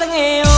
nunut ngeo